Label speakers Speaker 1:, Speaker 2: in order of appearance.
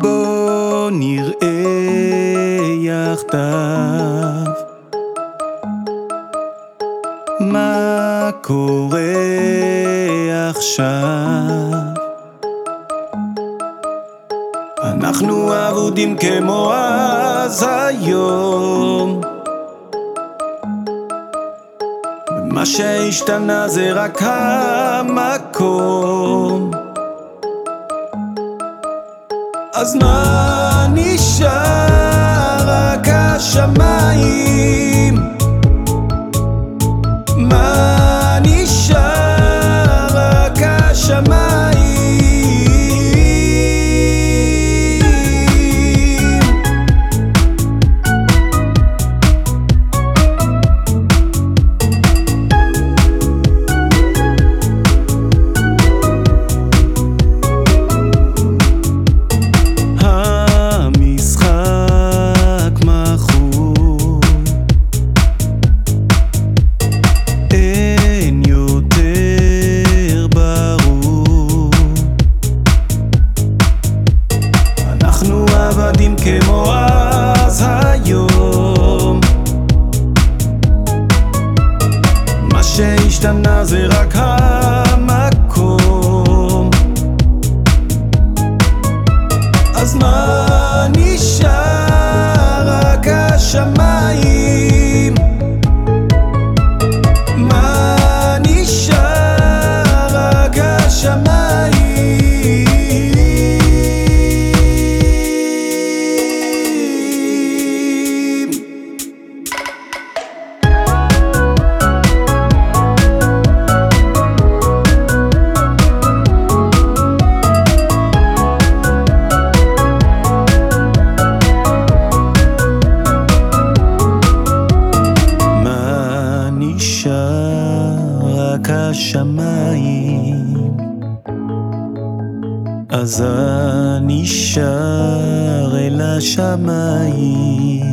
Speaker 1: בוא נראה יחדיו. מה קורה עכשיו? אנחנו אבודים כמו אז היום. מה שהשתנה זה רק המקום אז מה נשאר? רק השמיים שהשתנה זה רק המקום אז מה נשאר? רק השמיים נשאר? רק השמיים אז נשאר אל השמיים